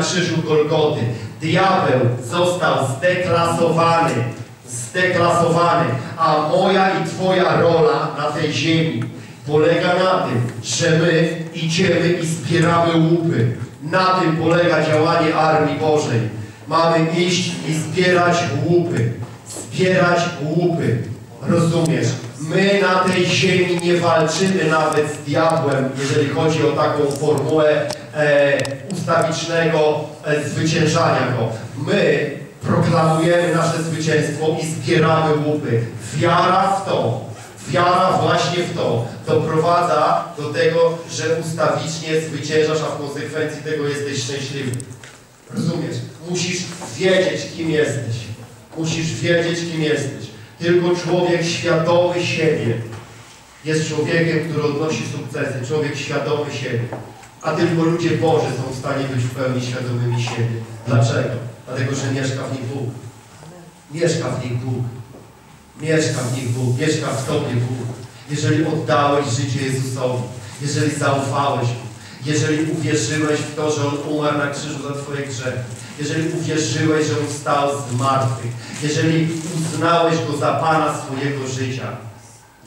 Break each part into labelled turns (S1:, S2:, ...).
S1: na krzyżu Golgoty. Diabeł został zdeklasowany, zdeklasowany, a moja i Twoja rola na tej ziemi polega na tym, że my idziemy i zbieramy łupy. Na tym polega działanie Armii Bożej. Mamy iść i zbierać łupy. Zbierać łupy. Rozumiesz? My na tej ziemi nie walczymy nawet z diabłem, jeżeli chodzi o taką formułę e, ustawicznego e, zwyciężania go. My proklamujemy nasze zwycięstwo i zbieramy łupy. Wiara w to, wiara właśnie w to doprowadza do tego, że ustawicznie zwyciężasz, a w konsekwencji tego jesteś szczęśliwy. Rozumiesz? Musisz wiedzieć, kim jesteś. Musisz wiedzieć, kim jesteś. Tylko człowiek świadomy siebie jest człowiekiem, który odnosi sukcesy. Człowiek świadomy siebie. A tylko ludzie Boży są w stanie być w pełni świadomymi siebie. Dlaczego? Dlatego, że mieszka w nich Bóg. Mieszka w nich Bóg. Mieszka w nich Bóg. Mieszka w Tobie Bóg. Jeżeli oddałeś życie Jezusowi, jeżeli zaufałeś Mu, jeżeli uwierzyłeś w to, że On umarł na krzyżu za Twoje grzechy, jeżeli uwierzyłeś, że On wstał z martwych, jeżeli uznałeś Go za Pana swojego życia,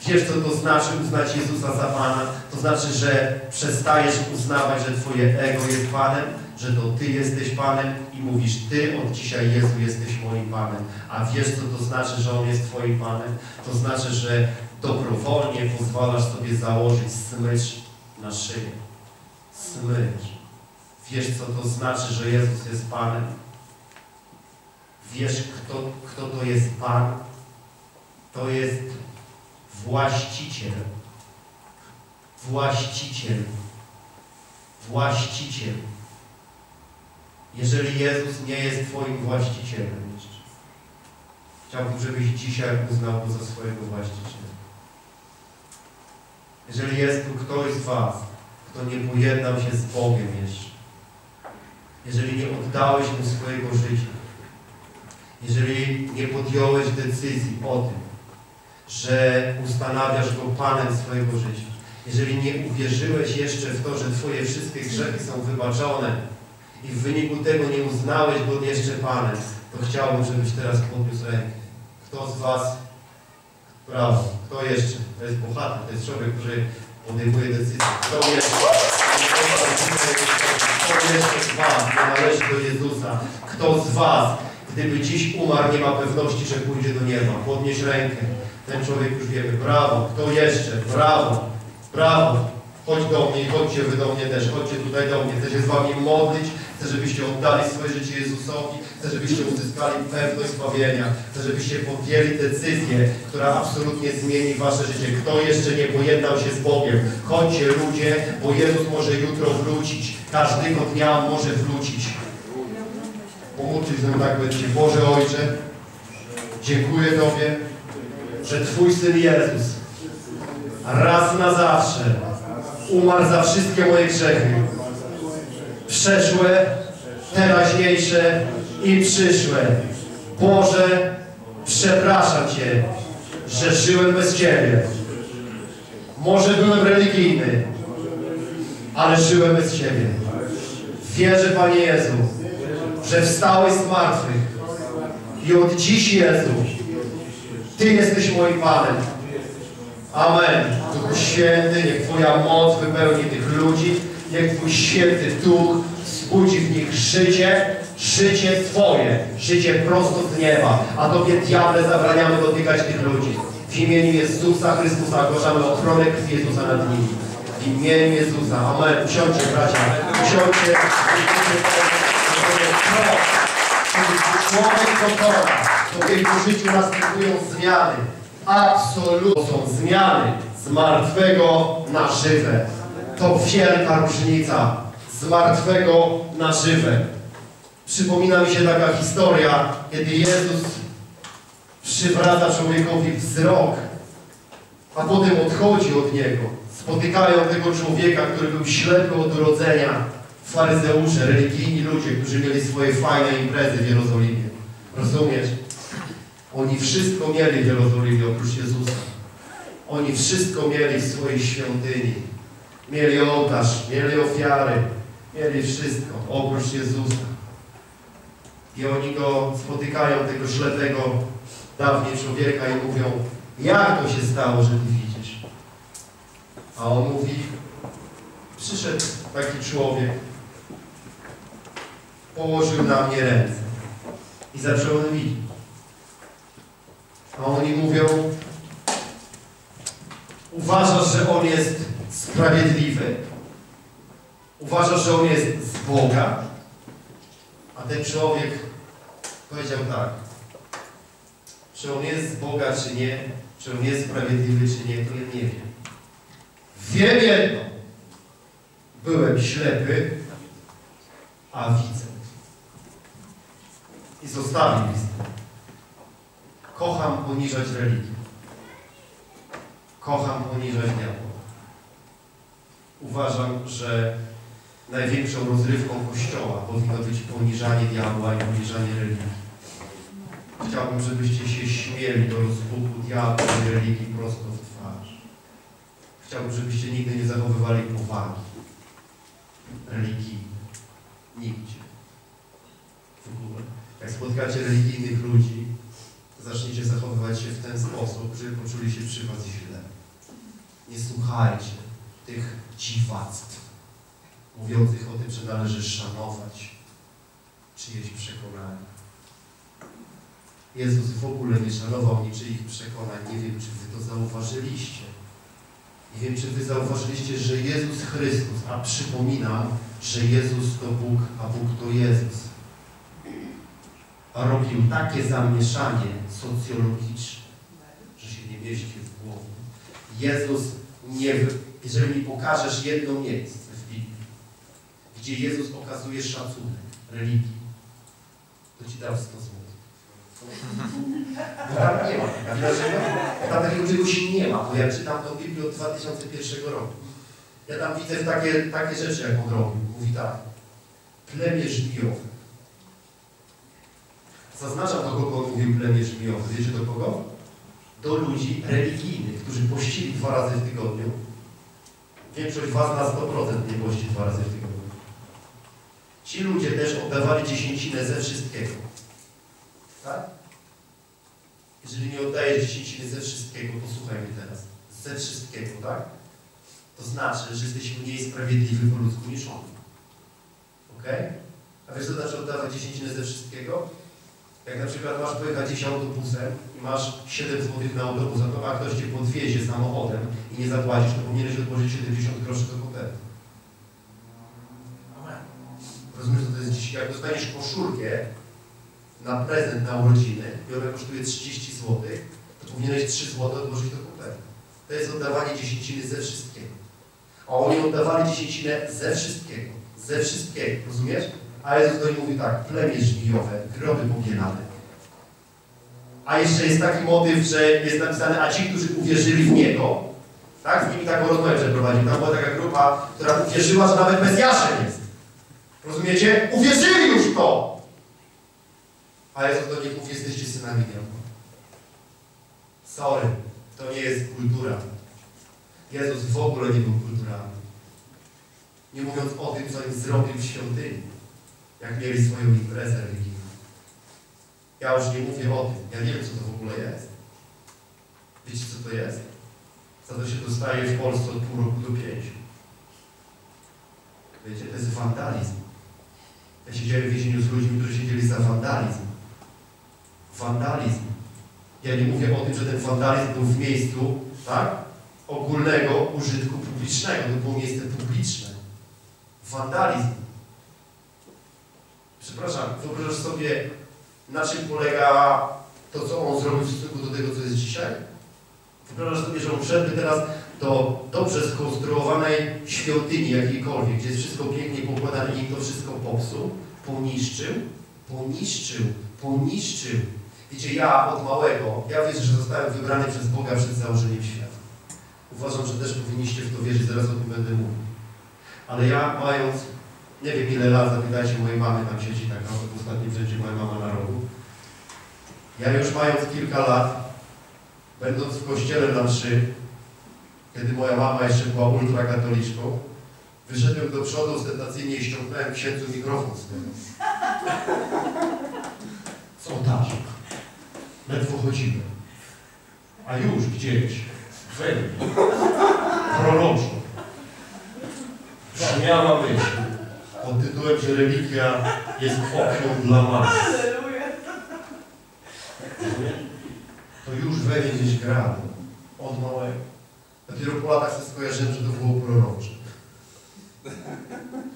S1: wiesz co to znaczy uznać Jezusa za Pana? To znaczy, że przestajesz uznawać, że Twoje ego jest Panem, że to Ty jesteś Panem i mówisz, Ty od dzisiaj Jezu jesteś moim Panem. A wiesz co to znaczy, że On jest Twoim Panem? To znaczy, że dobrowolnie pozwalasz sobie założyć smycz na szyję. Smycz. Wiesz co to znaczy, że Jezus jest Panem? Wiesz kto, kto to jest Pan? To jest właściciel. Właściciel. Właściciel. Jeżeli Jezus nie jest Twoim właścicielem chciałbym, żebyś dzisiaj uznał Go za swojego właściciela. Jeżeli jest tu ktoś z Was, kto nie pojednał się z Bogiem jeszcze, jeżeli nie oddałeś Mu swojego życia, jeżeli nie podjąłeś decyzji o tym, że ustanawiasz Go Panem swojego życia, jeżeli nie uwierzyłeś jeszcze w to, że Twoje wszystkie grzechy są wybaczone i w wyniku tego nie uznałeś Go jeszcze Panem, to chciałbym, żebyś teraz podniósł rękę. Kto z Was? Brawo. Kto jeszcze? To jest bohater, to jest człowiek, który podejmuje decyzję. Kto jeszcze? Kto jeszcze z Was nie należy do Jezusa? Kto z Was, gdyby dziś umarł, nie ma pewności, że pójdzie do nieba? Podnieś rękę. Ten człowiek już wiemy. Brawo. Kto jeszcze? Brawo. Brawo. Chodź do mnie i chodźcie wy do mnie też. Chodźcie tutaj do mnie. Chcę się z Wami modlić. Chcę, żebyście oddali swoje życie Jezusowi. Chcę, żebyście uzyskali pewność zbawienia. Chcę, żebyście podjęli decyzję, która absolutnie zmieni Wasze życie. Kto jeszcze nie pojednał się z Bogiem? Chodźcie ludzie, bo Jezus może jutro wrócić. Każdego dnia może wrócić. Pomóżcie się tak będzie. Boże Ojcze, dziękuję Tobie, że Twój Syn Jezus raz na zawsze umarł za wszystkie moje grzechy. Przeszłe, teraźniejsze i przyszłe. Boże, przepraszam Cię, że żyłem bez Ciebie. Może byłem religijny, ale żyłem bez Ciebie. Wierzę, Panie Jezu, że wstałeś z martwych i od dziś, Jezu, Ty jesteś moim Panem. Amen. Duchu Święty, niech Twoja moc wypełni tych ludzi, niech Twój święty Duch wzbudzi w nich życie, życie Twoje, życie prosto z nieba. A Tobie, diable, zabraniamy dotykać tych ludzi. W imieniu Jezusa Chrystusa ogłaszamy ochronę krwi Jezusa nad nimi. W imieniu Jezusa. Amen. Usiądźcie, bracia. Usiądźcie. Człowiek doktora, to w jego życiu następują zmiany. Absolutnie są zmiany z martwego na żywe. To wielka różnica z martwego na żywe. Przypomina mi się taka historia, kiedy Jezus przywraca człowiekowi wzrok, a potem odchodzi od niego. Spotykają tego człowieka, który był ślepy od urodzenia. Faryzeusze, religijni ludzie, którzy mieli swoje fajne imprezy w Jerozolimie. Rozumiesz? Oni wszystko mieli w Jerozolimie oprócz Jezusa. Oni wszystko mieli w swojej świątyni. Mieli ołtarz, mieli ofiary, Mieli wszystko, oprócz Jezusa. I oni go spotykają, tego ślepego dawniej człowieka i mówią, jak to się stało, że ty widzisz? A on mówi, przyszedł taki człowiek, położył na mnie ręce i zacząłem widzieć. A oni mówią, uważasz, że on jest sprawiedliwy, uważasz, że on jest z Boga, a ten człowiek powiedział tak, czy on jest z Boga, czy nie, czy on jest sprawiedliwy, czy nie, to ja nie wiem. Wiem jedno, byłem ślepy, a widzę. I zostawił list. Kocham poniżać religię. Kocham poniżać diabła. Uważam, że największą rozrywką Kościoła powinno być poniżanie diabła i poniżanie religii. Chciałbym, żebyście się śmieli do rozpuku diabła i religii prosto w twarz. Chciałbym, żebyście nigdy nie zachowywali powagi religii. Nigdzie. W ogóle. Jak spotkacie religijnych ludzi, zacznijcie zachowywać się w ten sposób, żeby poczuli się przy was źle. Nie słuchajcie tych dziwactw mówiących o tym, że należy szanować czyjeś przekonania. Jezus w ogóle nie szanował niczyich przekonań. Nie wiem, czy wy to zauważyliście. Nie wiem, czy wy zauważyliście, że Jezus Chrystus, a przypominam, że Jezus to Bóg, a Bóg to Jezus. A robił takie zamieszanie socjologiczne, że się nie mieści w głowie. Jezus nie... Jeżeli mi pokażesz jedno miejsce w Biblii, gdzie Jezus okazuje szacunek religii, to ci dam 100 zł. Bo tam nie ma. Dlaczego? Tam takiego czegoś nie ma, bo ja czytam tą Biblię od 2001 roku. Ja tam widzę takie, takie rzeczy, jak on robił. Mówi tak. Plemię żmijowe. Zaznaczam, do kogo on mówił plemię żmijowe. Wiecie do kogo? Do ludzi religijnych, którzy pościli dwa razy w tygodniu. Większość was na 100% nie pości dwa razy w tygodniu. Ci ludzie też oddawali dziesięcinę ze wszystkiego. Tak? Jeżeli nie oddajesz dziesięciny ze wszystkiego, posłuchaj mnie teraz. Ze wszystkiego, tak? To znaczy, że jesteś mniej sprawiedliwy po ludzku niż on. Ok? A wiesz, co znaczy oddawać dziesięcinę ze wszystkiego? Jak na przykład masz pojechać gdzieś autobusem i masz 7 zł na autobus, a ktoś cię podwiezie samochodem i nie zapłacisz, to powinieneś odłożyć 70 groszy do koperty. Rozumiesz, co to jest dziś? Jak dostaniesz koszulkę na prezent na urodziny i ona kosztuje 30 zł, to powinieneś 3 zł odłożyć do koperty. To jest oddawanie dziesięciny ze wszystkiego. A oni oddawali dziesięcinę ze wszystkiego. Ze wszystkiego. Rozumiesz? A Jezus do nich mówi tak, plemię żmijowe, groby pobielane. A jeszcze jest taki motyw, że jest napisane, a ci, którzy uwierzyli w Niego, tak, z nimi taką rozmowę przeprowadził. Tam była taka grupa, która uwierzyła, że nawet Mesjaszem jest. Rozumiecie? Uwierzyli już w to! A Jezus do nich mówi, jesteście synami diabła. Sorry, to nie jest kultura. Jezus w ogóle nie był kulturalny. Nie mówiąc o tym, co im zrobił w świątyni, jak mieli swoją imprezę religijną. Ja już nie mówię o tym. Ja nie wiem, co to w ogóle jest. Wiecie, co to jest? Za to się dostaje w Polsce od pół roku do pięciu. Wiecie, to jest wandalizm. Ja siedziałem w więzieniu z ludźmi, którzy siedzieli za wandalizm. Wandalizm. Ja nie mówię o tym, że ten wandalizm był w miejscu, tak? Ogólnego użytku publicznego. To było miejsce publiczne. Wandalizm. Przepraszam, wyobrażasz sobie, na czym polega to, co on zrobił w stosunku do tego, co jest dzisiaj? Wyobrażasz sobie, że on wszedłby teraz do dobrze skonstruowanej świątyni jakiejkolwiek, gdzie jest wszystko pięknie pokładane i to wszystko popsuł, poniszczył, poniszczył, poniszczył. Wiecie, ja od małego, ja wierzę, że zostałem wybrany przez Boga przed założeniem świata. Uważam, że też powinniście w to wierzyć, zaraz o tym będę mówił. Ale ja mając, nie wiem ile lat, zapytajcie mojej mamy, tam siedzi tak naprawdę w ostatnim rzędzie moja mama na rogu. Ja już mając kilka lat, będąc w kościele na mszy, kiedy moja mama jeszcze była ultrakatoliczką, Wyszedłem do przodu ostentacyjnie i ściągnąłem księdzu mikrofon z tego. Z ołtarza. Ledwo chodziłem. A już gdzieś we mnie proroczo brzmiała myśl pod tytułem, że religia jest opium dla mas. To już we mnie gdzieś grało. Od małego. Dopiero po latach sobie skojarzyłem, że to było prorocze.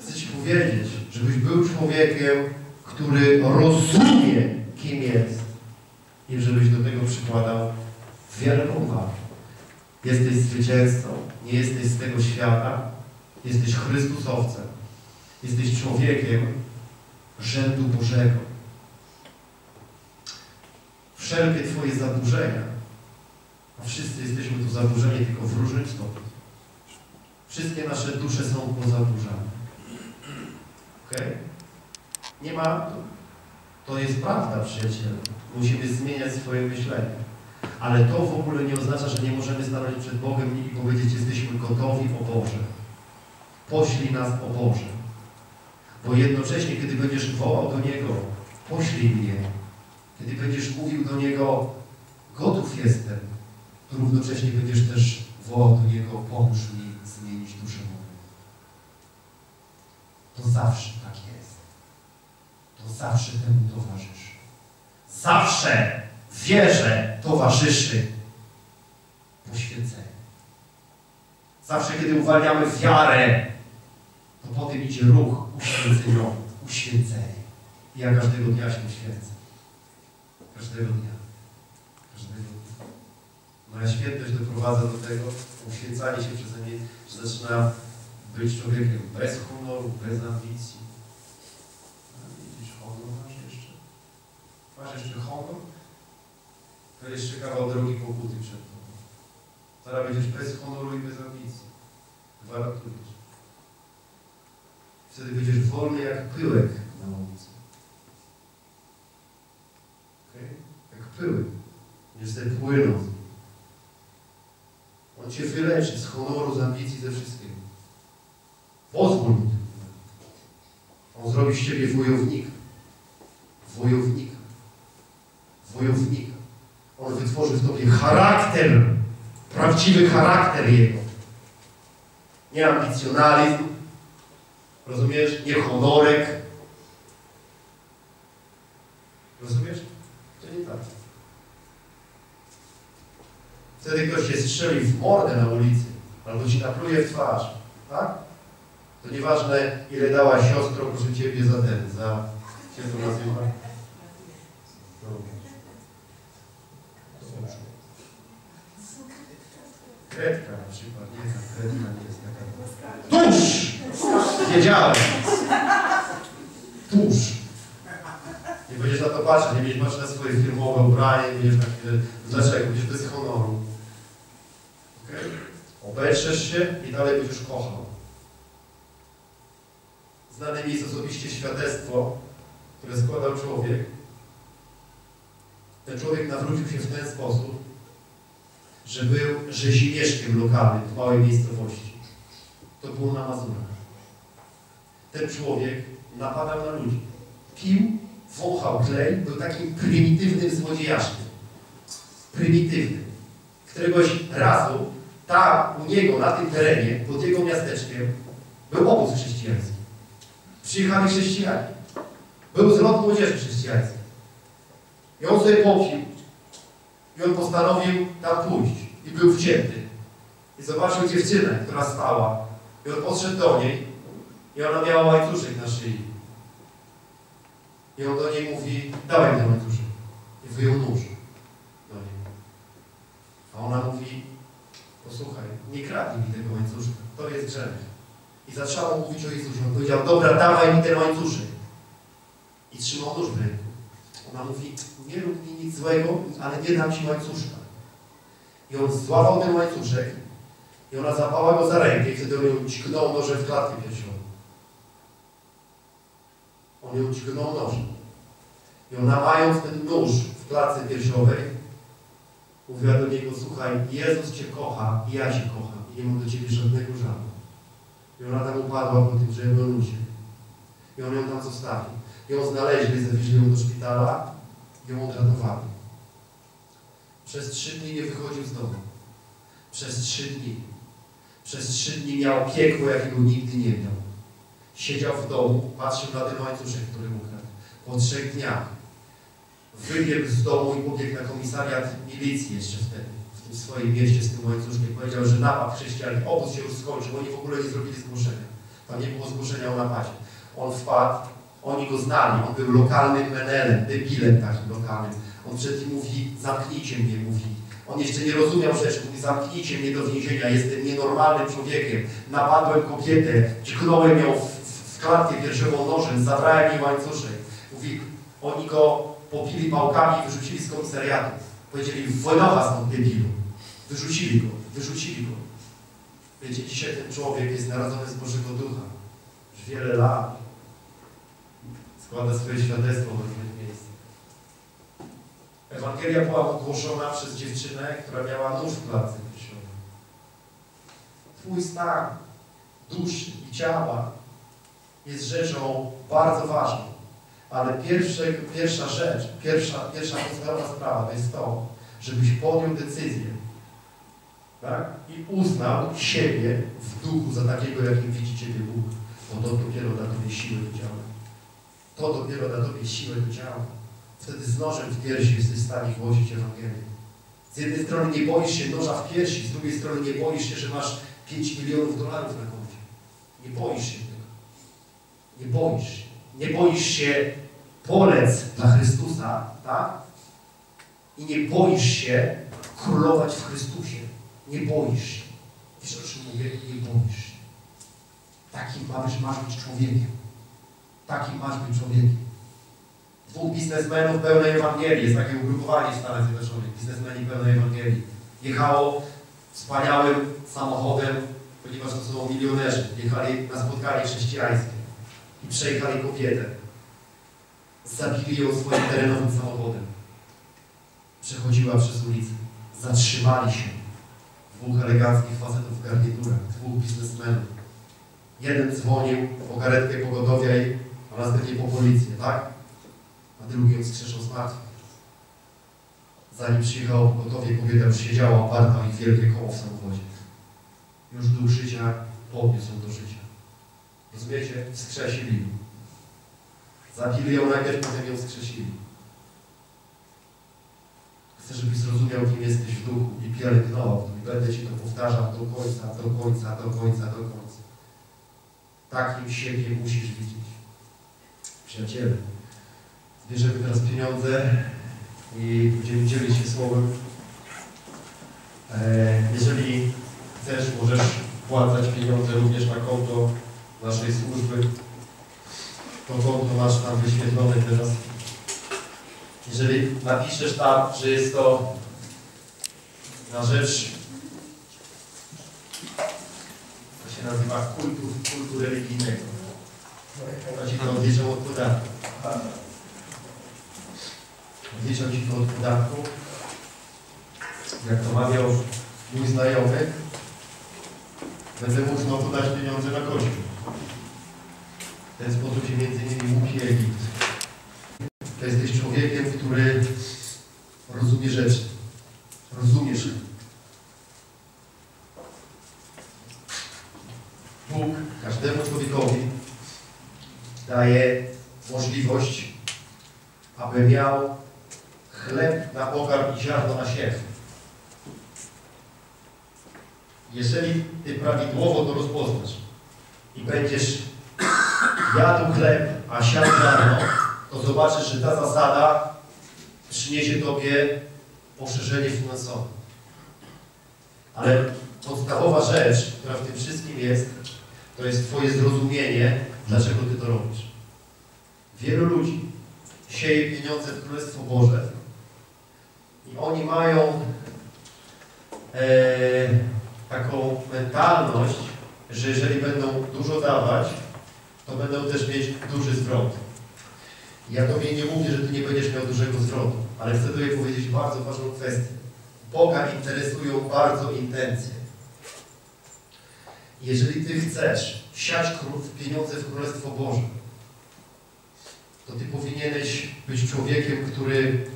S1: Chcę Ci powiedzieć, żebyś był człowiekiem, który rozumie, kim jest i żebyś do tego przykładał wielką wagę. Jesteś zwycięzcą, nie jesteś z tego świata, jesteś Chrystusowcem. Jesteś człowiekiem rzędu Bożego. Wszelkie Twoje zaburzenia, a wszyscy jesteśmy tu zaburzeni tylko w różnym stopniu. Wszystkie nasze dusze są pozaburzane. Ok? Nie ma... To jest prawda, przyjaciele. Musimy zmieniać swoje myślenie. Ale to w ogóle nie oznacza, że nie możemy stanąć przed Bogiem i powiedzieć, jesteśmy gotowi o Boże. Poślij nas o Boże. Bo jednocześnie, kiedy będziesz wołał do Niego, poślij mnie. Kiedy będziesz mówił do Niego, gotów jestem, to równocześnie będziesz też wołał do Niego, pomóż mi zmienić duszę moją. To zawsze tak jest. To zawsze temu towarzyszy. Zawsze wierze towarzyszy poświęcenie. Zawsze, kiedy uwalniamy wiarę, to potem idzie ruch uświęceniowy, uświęcenie. Ja każdego dnia się uświęcę. Każdego dnia. Każdego dnia. Moja świętość doprowadza do tego, uświęcanie się przeze mnie, że zaczyna być człowiekiem bez honoru, bez ambicji. Widzisz, honor masz jeszcze? Masz jeszcze honor? To jeszcze kawał drogi pokuty przed tobą. Teraz będziesz bez honoru i bez ambicji. Gwarantuję ci. Wtedy będziesz wolny jak pyłek na ulicy. Okay? Jak. Będziesz sobie płynął. On cię wyleczy z honoru, z ambicji, ze wszystkiego. Pozwól mu. On zrobi z ciebie wojownika. Wojownika. Wojownika. On wytworzy w tobie charakter, prawdziwy charakter Jego. Nie ambicjonalizm, rozumiesz? Nie honorek. Rozumiesz? To nie tak. Wtedy ktoś się strzeli w mordę na ulicy, albo ci napluje w twarz, tak? To nieważne, ile dała siostro, proszę Ciebie, za ten, za, się to nazywa? Kredka na przykład, nie, kredka nie jest taka. Tuż! Wiedziałem. Tuż. Nie będziesz na to patrzeć, nie będziesz patrzeć na swoje firmowe ubranie, nie będziesz tak, e, dlaczego? Będziesz bez honoru. Okay? Się i dalej będziesz kochał. Znane mi jest osobiście świadectwo, które składał człowiek. Ten człowiek nawrócił się w ten sposób, że był rzezimieszkiem lokalnym w małej miejscowości. To było na Mazurach. Ten człowiek napadał na ludzi. Pił, wąchał klej, był takim prymitywnym złodziejaszkiem. Prymitywnym. Któregoś razu tam u niego, na tym terenie, pod jego miasteczkiem, był obóz chrześcijański. Przyjechali chrześcijanie. Był zlot młodzieży chrześcijańskiej. I on sobie popił. I on postanowił tam pójść. I był wcięty. I zobaczył dziewczynę, która stała. I on podszedł do niej. I ona miała łańcuszek na szyi. I on do niej mówi, dawaj ten łańcuszek. I wyjął nóż do niej. A ona mówi, posłuchaj, nie kradnij mi tego łańcuszka. To jest grzech. I zaczęła mówić o Jezusie. On powiedział, dobra, dawaj mi ten łańcuszek. I trzymał nóż w ręku. Ona mówi, nie rób mi nic złego, ale nie dam ci łańcuszka. I on złapał ten łańcuszek i ona zapała go za rękę i wtedy on ją dźgnął nożem w klatkę piersiową. On ją dźgnął nożem. I ona mając ten nóż w klatce piersiowej, mówiła do niego, słuchaj, Jezus Cię kocha i ja Cię kocham i nie mam do Ciebie żadnego żalu. I ona tam upadła po tym ludzie. I on ją tam zostawił. Ją znaleźli, zawieźli ją do szpitala i ją odratowali. Przez trzy dni nie wychodził z domu. Przez trzy dni. Przez trzy dni miał piekło, jakiego nigdy nie miał. Siedział w domu, patrzył na ten łańcuszek, który ukradł. Po trzech dniach wybiegł z domu i pobiegł na komisariat milicji jeszcze wtedy, w tym swoim mieście z tym łańcuszkiem. Powiedział, że napad chrześcijanin, obóz się już skończył, oni w ogóle nie zrobili zgłoszenia. Tam nie było zgłoszenia o napadzie. On wpadł, oni go znali, on był lokalnym menelem, debilem takim lokalnym. On przed nim mówi, zamknijcie mnie, mówi. On jeszcze nie rozumiał rzeczy, mówi, zamknijcie mnie do więzienia, jestem nienormalnym człowiekiem. Napadłem kobietę, dźgnąłem ją w, w klatkę piersiową nożem, zabrałem jej łańcuszek. Mówi, oni go pobili pałkami i wyrzucili z komisariatu. Powiedzieli, wojnowa stąd debilu. Wyrzucili go, wyrzucili go. Wiecie, dzisiaj ten człowiek jest narodzony z Bożego Ducha. Już wiele lat. Składa swoje świadectwo w różnych miejscach. Ewangelia była ogłoszona przez dziewczynę, która miała nóż w klatce piersiowej. Twój stan duszy i ciała jest rzeczą bardzo ważną. Ale pierwsze, pierwsza rzecz, pierwsza, pierwsza podstawowa sprawa to jest to, żebyś podjął decyzję tak? i uznał siebie w duchu za takiego, jakim widzi Ciebie Bóg. Bo to dopiero da Tobie siłę do działania. To dopiero da Tobie siłę do działania. Wtedy z nożem w piersi jesteś w stanie głosić Ewangelię. Z jednej strony nie boisz się noża w piersi, z drugiej strony nie boisz się, że masz 5 milionów dolarów na koncie. Nie boisz się. Nie boisz się. Nie boisz się polec dla Chrystusa, tak? I nie boisz się królować w Chrystusie. Nie boisz się. Wiesz o czym mówię? Nie boisz się. Takim masz, masz być człowiekiem. Takim masz być człowiekiem. Dwóch biznesmenów pełnej Ewangelii. Jest takie ugrupowanie w Stanach Zjednoczonych. Biznesmeni pełnej Ewangelii. Jechało wspaniałym samochodem, ponieważ to są milionerzy. Jechali na spotkanie chrześcijańskie i przejechali kobietę. Zabili ją swoim terenowym samochodem. Przechodziła przez ulicę. Zatrzymali się. Dwóch eleganckich facetów w garniturach, dwóch biznesmenów. Jeden dzwonił po karetkę pogotowia i a następnie po policję, tak? A drugi ją skrzeszał z martwych. Zanim przyjechało pogotowie, kobieta już siedziała oparta i wielkie koło w samochodzie. Już duch życia podniósł do życia. Rozumiecie? Wskrzesili ją. Zabili ją najpierw, potem ją wskrzesili. Chcę, żebyś zrozumiał, kim jesteś w duchu i pielęgnował. I będę Ci to powtarzał do końca, do końca, do końca, do końca. Takim siebie musisz widzieć. Przyjaciele, bierzemy teraz pieniądze i będziemy dzielić się słowem. E, jeżeli chcesz, możesz wpłacać pieniądze również na konto naszej służby. To konto masz tam wyświetlone teraz. Jeżeli napiszesz tam, że jest to na rzecz, to się nazywa kultu, kultu religijnego. To ci to odliczą od podatku. Odliczą ci to od podatku. Jak to mawiał mój znajomy, będę mógł znowu dać pieniądze na kościół. W ten sposób się między innymi łupi Egipt. To jesteś człowiekiem, który rozumie rzeczy. Rozumiesz. Bóg każdemu człowiekowi daje możliwość, aby miał chleb na pokarm i ziarno na siew. Jeżeli Ty prawidłowo to rozpoznasz i będziesz jadł chleb, a siadł ziarno, to zobaczysz, że ta zasada przyniesie Tobie poszerzenie finansowe. Ale podstawowa rzecz, która w tym wszystkim jest, to jest Twoje zrozumienie, dlaczego Ty to robisz. Wielu ludzi sieje pieniądze w Królestwo Boże i oni mają e, taką mentalność, że jeżeli będą dużo dawać, to będą też mieć duży zwrot. Ja Tobie nie mówię, że Ty nie będziesz miał dużego zwrotu, ale chcę Tobie powiedzieć bardzo ważną kwestię. Boga interesują bardzo intencje. Jeżeli Ty chcesz siać pieniądze w Królestwo Boże, to Ty powinieneś być człowiekiem, który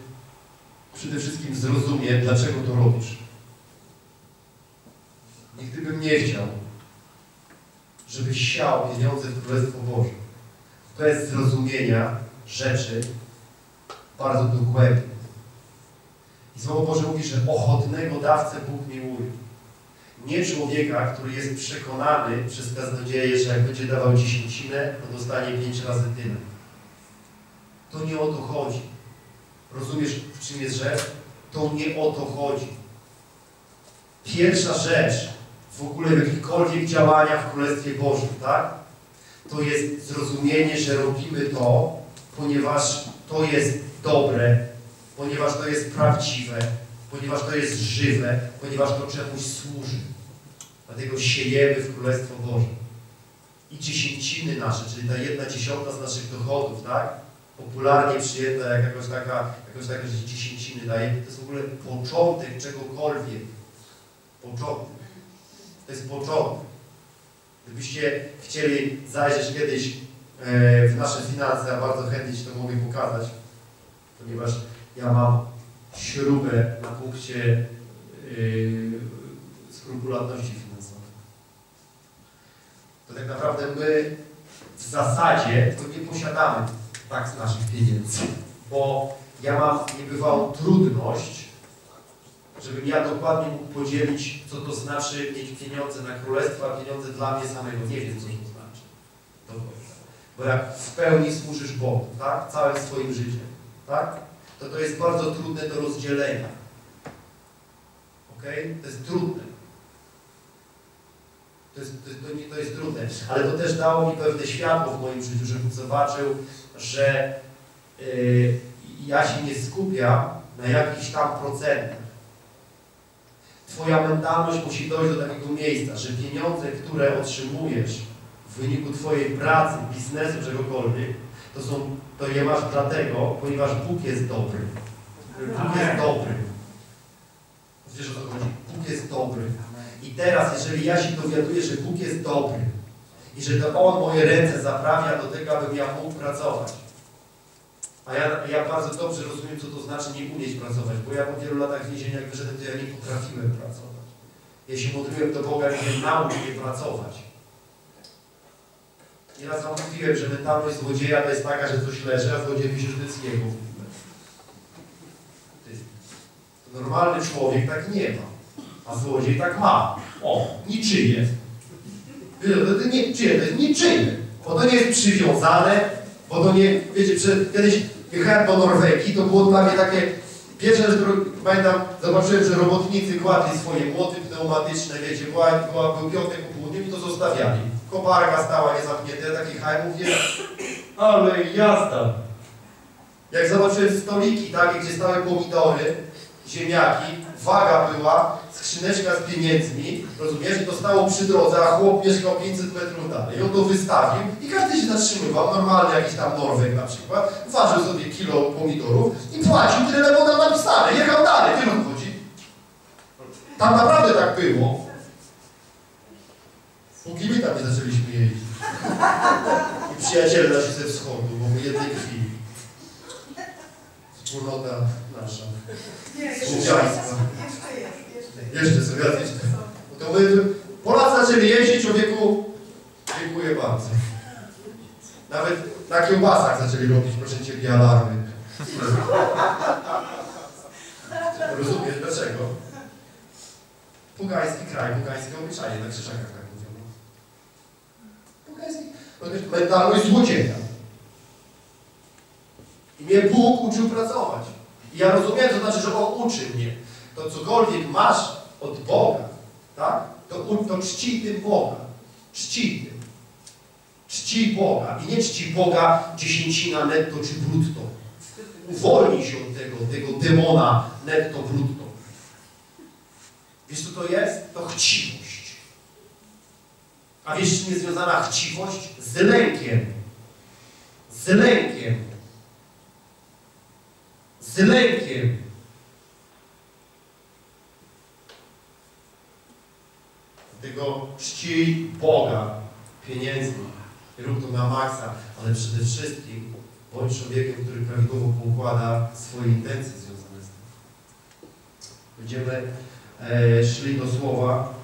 S1: przede wszystkim zrozumie, dlaczego to robisz. Nigdy bym nie chciał, żebyś siał pieniądze w Królestwo Boże. Bez zrozumienia rzeczy bardzo dogłębnie. I Słowo Boże mówi, że ochotnego dawcę Bóg miłuje. Nie człowieka, który jest przekonany przez kaznodzieję, że jak będzie dawał dziesięcinę, to dostanie pięć razy tyle. To nie o to chodzi. Rozumiesz, w czym jest rzecz? To nie o to chodzi. Pierwsza rzecz w ogóle w jakichkolwiek działaniach w Królestwie Bożym, tak? To jest zrozumienie, że robimy to, ponieważ to jest dobre, ponieważ to jest prawdziwe, ponieważ to jest żywe, ponieważ to czemuś służy. Dlatego siejemy w Królestwo Boże. I dziesięciny nasze, czyli ta jedna dziesiąta z naszych dochodów, tak? Popularnie przyjęta jak jakaś taka, jakaś taka, że dziesięciny daje, to jest w ogóle początek czegokolwiek. Początek. To jest początek. Gdybyście chcieli zajrzeć kiedyś w nasze finanse, ja bardzo chętnie Ci to mogę pokazać, ponieważ ja mam śrubę na punkcie yy, skrupulatności finansowej. To tak naprawdę my w zasadzie to nie posiadamy tak z naszych pieniędzy, bo ja mam niebywałą trudność, żebym ja dokładnie mógł podzielić, co to znaczy mieć pieniądze na królestwo, a pieniądze dla mnie samego. Nie wiem, co to znaczy. Bo jak w pełni służysz Bogu, tak? Całym swoim życiem, tak? to to jest bardzo trudne do rozdzielenia. Ok? To jest trudne. To jest, to, nie, to jest trudne. Ale to też dało mi pewne światło w moim życiu, żebym zobaczył, że yy, ja się nie skupiam na jakichś tam procentach. Twoja mentalność musi dojść do takiego miejsca, że pieniądze, które otrzymujesz w wyniku Twojej pracy, biznesu, czegokolwiek, to, są, to je masz dlatego, ponieważ Bóg jest dobry. Bóg jest dobry. Wiesz o co chodzi? Bóg jest dobry. I teraz, jeżeli ja się dowiaduję, że Bóg jest dobry i że to On moje ręce zaprawia do tego, abym ja mógł pracować, a ja, ja bardzo dobrze rozumiem, co to znaczy nie umieć pracować, bo ja po wielu latach więzienia, jak wyszedłem, to ja nie potrafiłem pracować. Ja się modliłem do Boga, nie nauczył mnie pracować. Nieraz wam mówiłem, że mentalność złodzieja to jest taka, że coś leży, a złodziej myśli, że to jest normalny człowiek tak nie ma, a złodziej tak ma. O, niczyje. To nie czyje, to jest niczyje. Bo to nie jest przywiązane, bo to nie, wiecie, przed, kiedyś jechałem do Norwegii, to było dla mnie takie, pierwsze rzecz, pamiętam, zobaczyłem, że robotnicy kładli swoje młoty pneumatyczne, wiecie, była, była, był piątek po południu i to zostawiali. Koparka stała niezamknięta, ja taki haj mówię, ale jazda. Jak zobaczyłem stoliki takie, gdzie stały pomidory, ziemniaki, waga była, skrzyneczka z pieniędzmi, rozumiesz, i to stało przy drodze, a chłop mieszkał 500 metrów dalej. I on to wystawił i każdy się zatrzymywał, normalny jakiś tam Norweg na przykład, ważył sobie kilo pomidorów i płacił tyle, ile było tam napisane. Jechał dalej, tyle chodzi. Tam naprawdę tak było. Póki my tam jeździć. I przyjaciele nasi ze wschodu, bo my jednej krwi. Wspólnota nasza. Słowiańska. Jeszcze sobie jeszcze. To my, Polacy zaczęli jeździć, człowieku, dziękuję bardzo. Nawet na kiełbasach zaczęli robić, proszę Ciebie, alarmy. Rozumiesz dlaczego? Pugański kraj, pugańskie obyczaje, na krzyżakach to jest mentalność złodzieja. I mnie Bóg uczył pracować. I ja rozumiem, to znaczy, że On uczy mnie. To cokolwiek masz od Boga, tak? To, to czci tym Boga. Czci tym. Czci Boga. I nie czci Boga dziesięcina netto czy brutto. Uwolnij się od tego, tego demona netto brutto. Wiesz co to jest? To chciwość. A wiesz, czym jest związana chciwość? Z lękiem. Z lękiem. Z lękiem. Dlatego czci Boga. pieniędzmi. Rób to na maksa, ale przede wszystkim bądź człowiekiem, który prawidłowo poukłada swoje intencje związane z tym. Będziemy e, szli do słowa.